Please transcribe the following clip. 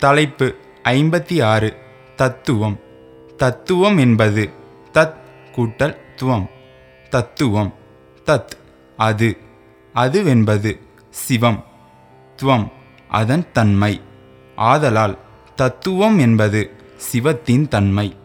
தலைப்பு ஐம்பத்தி ஆறு தத்துவம். தத்துவம் என்பது தத் கூட்டல் துவம். தத்துவம் தத் அது. அதுவென்பது சிவம். துவம் அதன் தன்மை. ஆதலால் தத்துவம் என்பது சிவத்தின் தன்மை.